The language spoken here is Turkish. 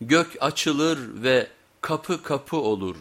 Gök açılır ve kapı kapı olur.